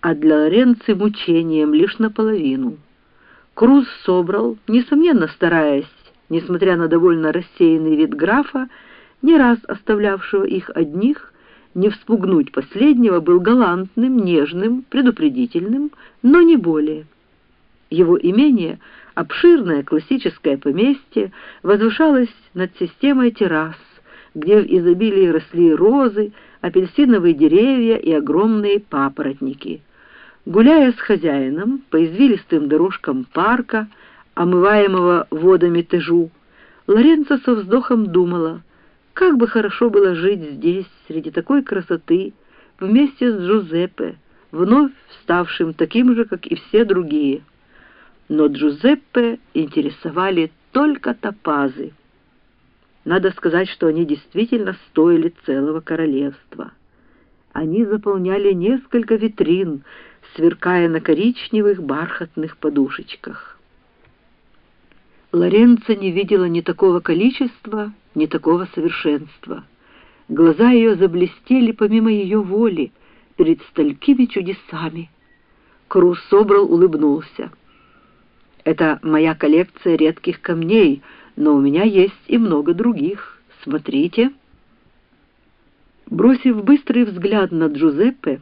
а для Лоренци мучением лишь наполовину. Круз собрал, несомненно стараясь, несмотря на довольно рассеянный вид графа, не раз оставлявшего их одних, не вспугнуть последнего, был галантным, нежным, предупредительным, но не более. Его имение, обширное классическое поместье, возвышалось над системой террас, где в изобилии росли розы, апельсиновые деревья и огромные папоротники. Гуляя с хозяином по извилистым дорожкам парка, омываемого водами Тежу, Лоренцо со вздохом думала, как бы хорошо было жить здесь, среди такой красоты, вместе с Джузеппе, вновь ставшим таким же, как и все другие. Но Джузеппе интересовали только топазы. Надо сказать, что они действительно стоили целого королевства. Они заполняли несколько витрин, сверкая на коричневых бархатных подушечках. Лоренцо не видела ни такого количества, ни такого совершенства. Глаза ее заблестели помимо ее воли перед столькими чудесами. Круз собрал, улыбнулся. «Это моя коллекция редких камней», но у меня есть и много других. Смотрите». Бросив быстрый взгляд на Джузеппе,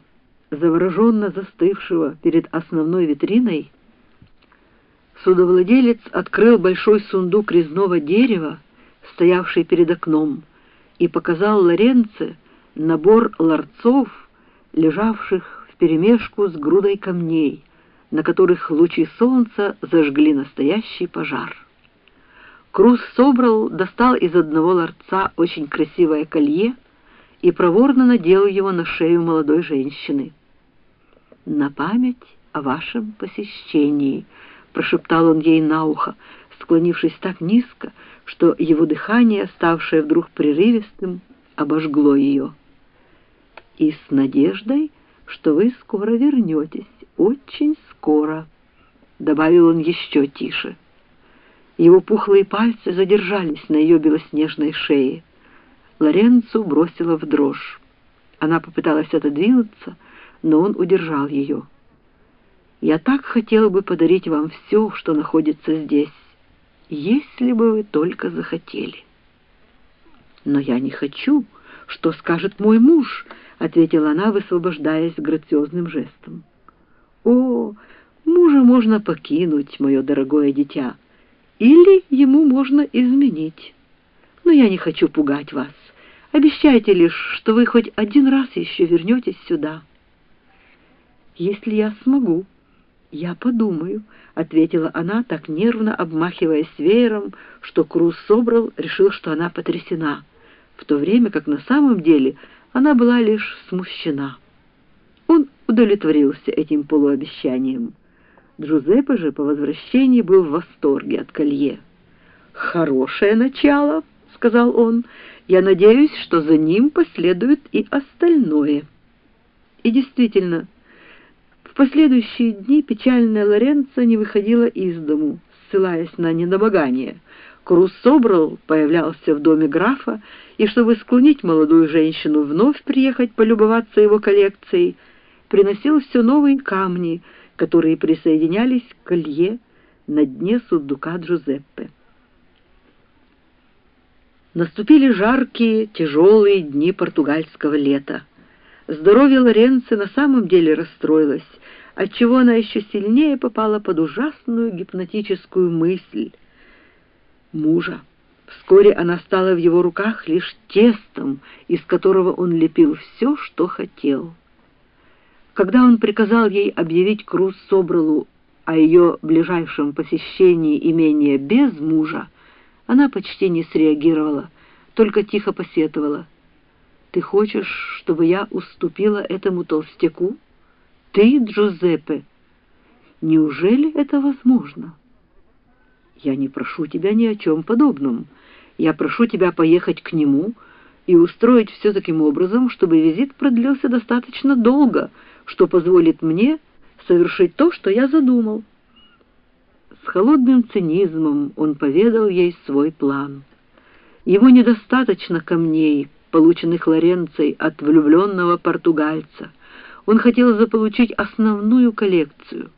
завороженно застывшего перед основной витриной, судовладелец открыл большой сундук резного дерева, стоявший перед окном, и показал Лоренце набор ларцов, лежавших вперемешку с грудой камней, на которых лучи солнца зажгли настоящий пожар. Круз собрал, достал из одного ларца очень красивое колье и проворно надел его на шею молодой женщины. «На память о вашем посещении», — прошептал он ей на ухо, склонившись так низко, что его дыхание, ставшее вдруг прерывистым, обожгло ее. «И с надеждой, что вы скоро вернетесь, очень скоро», — добавил он еще тише. Его пухлые пальцы задержались на ее белоснежной шее. Лоренцу бросила в дрожь. Она попыталась отодвинуться, но он удержал ее. «Я так хотел бы подарить вам все, что находится здесь, если бы вы только захотели». «Но я не хочу. Что скажет мой муж?» — ответила она, высвобождаясь грациозным жестом. «О, мужа можно покинуть, мое дорогое дитя» или ему можно изменить. Но я не хочу пугать вас. Обещайте лишь, что вы хоть один раз еще вернетесь сюда. Если я смогу, я подумаю, — ответила она, так нервно обмахиваясь веером, что Круз собрал, решил, что она потрясена, в то время как на самом деле она была лишь смущена. Он удовлетворился этим полуобещанием. Джузеппе же по возвращении был в восторге от колье. «Хорошее начало», — сказал он. «Я надеюсь, что за ним последует и остальное». И действительно, последующие дни печальная Лоренцо не выходила из дому, ссылаясь на недомогание. Круз собрал, появлялся в доме графа, и чтобы склонить молодую женщину вновь приехать полюбоваться его коллекцией, приносил все новые камни — которые присоединялись к колье на дне сундука Джузеппе. Наступили жаркие, тяжелые дни португальского лета. Здоровье Лоренци на самом деле расстроилось, отчего она еще сильнее попала под ужасную гипнотическую мысль мужа. Вскоре она стала в его руках лишь тестом, из которого он лепил все, что хотел. Когда он приказал ей объявить Круз Собралу о ее ближайшем посещении имения без мужа, она почти не среагировала, только тихо посетовала. «Ты хочешь, чтобы я уступила этому толстяку? Ты, Джузеппе? Неужели это возможно?» «Я не прошу тебя ни о чем подобном. Я прошу тебя поехать к нему и устроить все таким образом, чтобы визит продлился достаточно долго», что позволит мне совершить то, что я задумал. С холодным цинизмом он поведал ей свой план. Ему недостаточно камней, полученных Лоренцей от влюбленного португальца. Он хотел заполучить основную коллекцию —